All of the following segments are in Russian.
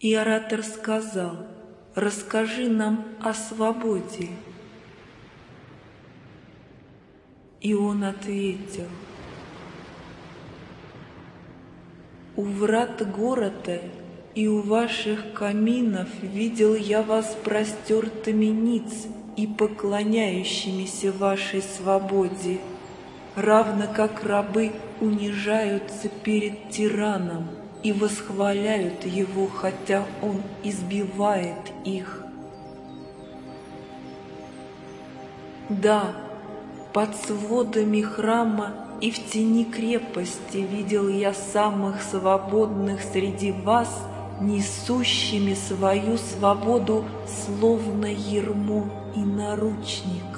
И оратор сказал, расскажи нам о свободе. И он ответил, у врат города и у ваших каминов видел я вас простертыми ниц и поклоняющимися вашей свободе, равно как рабы унижаются перед тираном и восхваляют его, хотя он избивает их. Да, под сводами храма и в тени крепости видел я самых свободных среди вас, несущими свою свободу, словно ермо и наручник.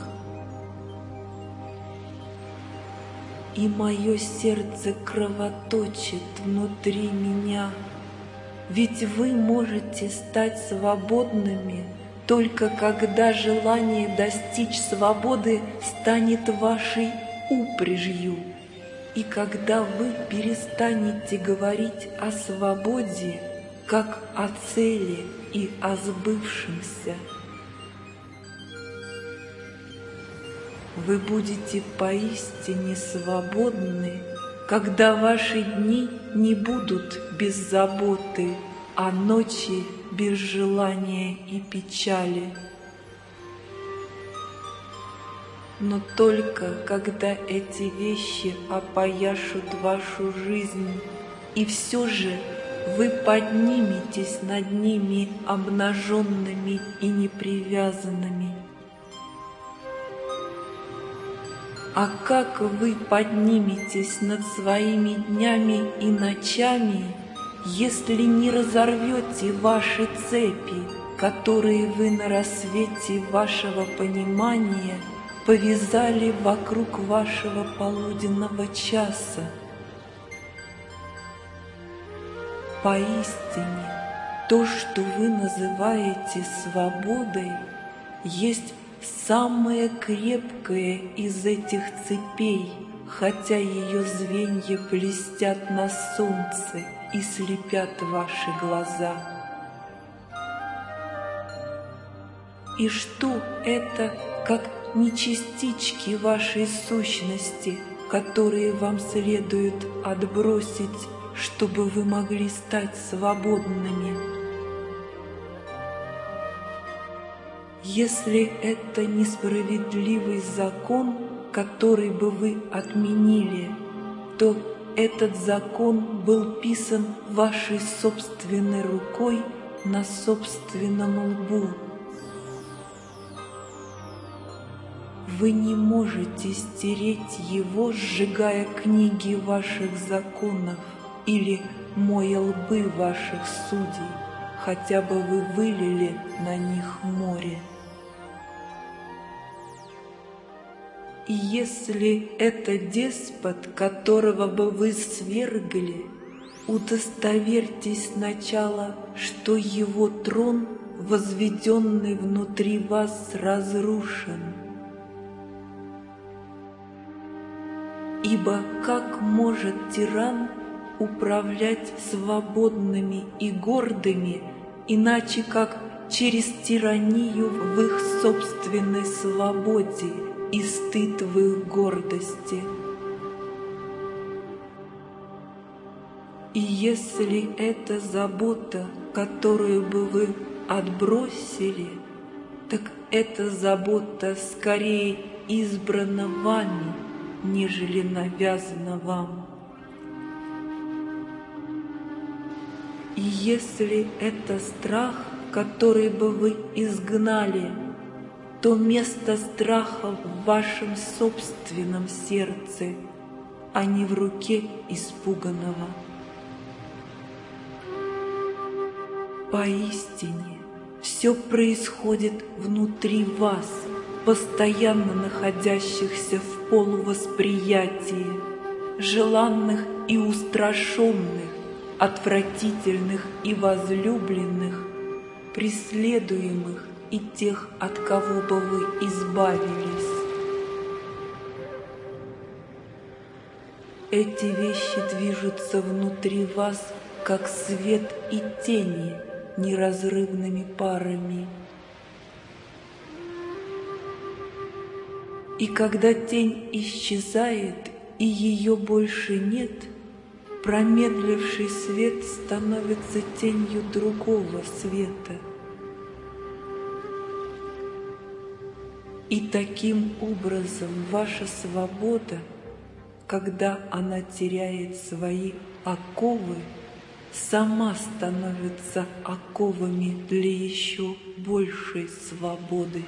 И мое сердце кровоточит внутри меня, ведь вы можете стать свободными – только когда желание достичь свободы станет вашей упряжью, и когда вы перестанете говорить о свободе, как о цели и о сбывшемся, вы будете поистине свободны, когда ваши дни не будут без заботы, а ночи без желания и печали. Но только когда эти вещи опояшут вашу жизнь, и все же вы подниметесь над ними обнаженными и непривязанными. А как вы подниметесь над своими днями и ночами – если не разорвете ваши цепи, которые вы на рассвете вашего понимания повязали вокруг вашего полуденного часа. Поистине, то, что вы называете свободой, есть самое крепкое из этих цепей, хотя ее звенья блестят на солнце и слепят ваши глаза. И что это, как не частички вашей сущности, которые вам следует отбросить, чтобы вы могли стать свободными? Если это несправедливый закон, который бы вы отменили, то этот закон был писан вашей собственной рукой на собственном лбу. Вы не можете стереть его, сжигая книги ваших законов или моя лбы ваших судей, хотя бы вы вылили на них море. И если это деспот, которого бы вы свергли, удостоверьтесь сначала, что его трон, возведенный внутри вас, разрушен. Ибо как может тиран управлять свободными и гордыми, иначе как через тиранию в их собственной свободе – и стыд в их гордости. И если это забота, которую бы вы отбросили, так эта забота скорее избрана вами, нежели навязана вам. И если это страх, который бы вы изгнали, то место страха в вашем собственном сердце, а не в руке испуганного. Поистине, все происходит внутри вас, постоянно находящихся в полувосприятии, желанных и устрашенных, отвратительных и возлюбленных, преследуемых и тех, от кого бы вы избавились. Эти вещи движутся внутри вас, как свет и тени, неразрывными парами. И когда тень исчезает, и ее больше нет, промедливший свет становится тенью другого света. И таким образом ваша свобода, когда она теряет свои оковы, сама становится оковами для еще большей свободы.